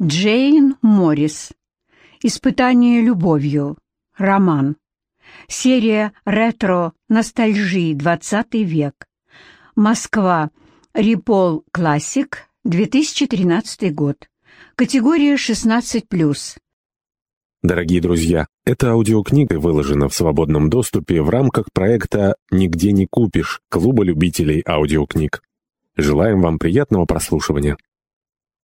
Джейн Моррис. Испытание любовью. Роман. Серия ретро-ностальжи 20 век. Москва. Рипол Классик. 2013 год. Категория 16+. Дорогие друзья, эта аудиокнига выложена в свободном доступе в рамках проекта «Нигде не купишь» Клуба любителей аудиокниг. Желаем вам приятного прослушивания.